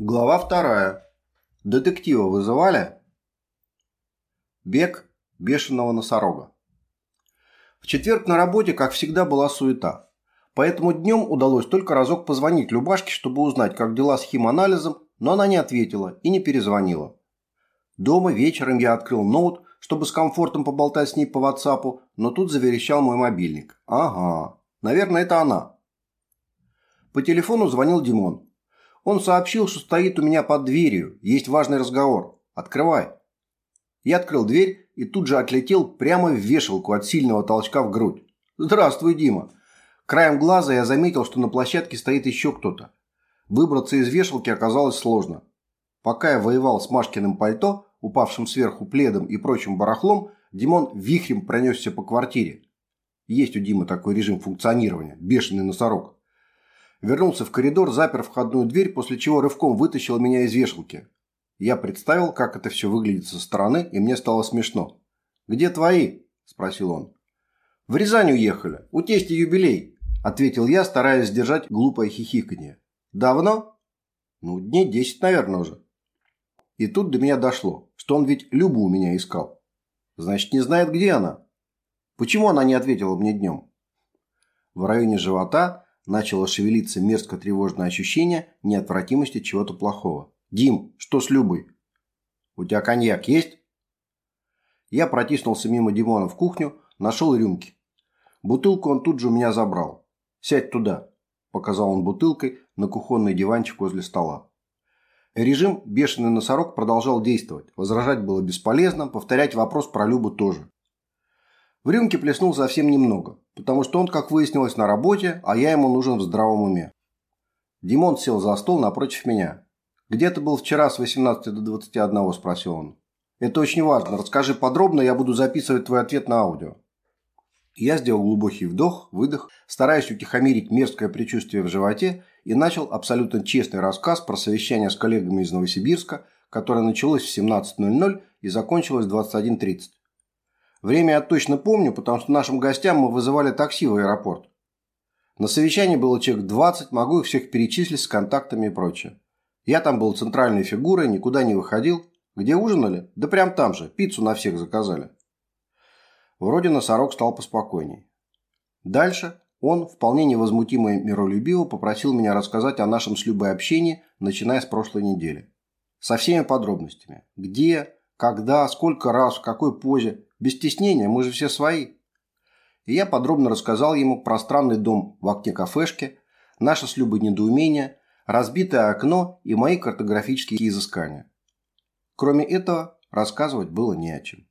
Глава вторая. Детектива вызывали? Бег бешеного носорога. В четверг на работе, как всегда, была суета. Поэтому днем удалось только разок позвонить Любашке, чтобы узнать, как дела с химанализом, но она не ответила и не перезвонила. Дома вечером я открыл ноут, чтобы с комфортом поболтать с ней по WhatsApp, но тут заверещал мой мобильник. Ага, наверное, это она. По телефону звонил Димон. Он сообщил, что стоит у меня под дверью. Есть важный разговор. Открывай. Я открыл дверь и тут же отлетел прямо в вешалку от сильного толчка в грудь. «Здравствуй, Дима!» Краем глаза я заметил, что на площадке стоит еще кто-то. Выбраться из вешалки оказалось сложно. Пока я воевал с Машкиным пальто, упавшим сверху пледом и прочим барахлом, Димон вихрем пронесся по квартире. Есть у Димы такой режим функционирования – бешеный носорог. Вернулся в коридор, запер входную дверь, после чего рывком вытащил меня из вешалки. Я представил, как это все выглядит со стороны, и мне стало смешно. «Где твои?» – спросил он. «В Рязань уехали. У тестя юбилей», – ответил я, стараясь сдержать глупое хихиканье. «Давно?» «Ну, дней десять, наверное, уже». И тут до меня дошло, что он ведь Любу у меня искал. Значит, не знает, где она. Почему она не ответила мне днем? В районе живота Начало шевелиться мерзко тревожное ощущение неотвратимости чего-то плохого. «Дим, что с Любой?» «У тебя коньяк есть?» Я протиснулся мимо Димона в кухню, нашел рюмки. Бутылку он тут же у меня забрал. «Сядь туда», – показал он бутылкой на кухонный диванчик возле стола. Режим «бешеный носорог» продолжал действовать. Возражать было бесполезно, повторять вопрос про Любу тоже. В рюмке плеснул совсем немного, потому что он, как выяснилось, на работе, а я ему нужен в здравом уме. Димон сел за стол напротив меня. «Где ты был вчера с 18 до 21?» – спросил он. «Это очень важно. Расскажи подробно, я буду записывать твой ответ на аудио». Я сделал глубокий вдох, выдох, стараясь утихомирить мерзкое предчувствие в животе и начал абсолютно честный рассказ про совещание с коллегами из Новосибирска, которое началось в 17.00 и закончилось в 21.30. Время я точно помню, потому что нашим гостям мы вызывали такси в аэропорт. На совещании было человек 20, могу их всех перечислить с контактами и прочее. Я там был центральной фигурой, никуда не выходил. Где ужинали? Да прям там же, пиццу на всех заказали. Вроде носорог стал поспокойней. Дальше он, вполне невозмутимо и миролюбиво, попросил меня рассказать о нашем с Любой общении, начиная с прошлой недели. Со всеми подробностями. Где, когда, сколько раз, в какой позе, без стеснения, мы же все свои. И я подробно рассказал ему про странный дом в окне кафешки, наше с Любой недоумение, разбитое окно и мои картографические изыскания. Кроме этого, рассказывать было не о чем.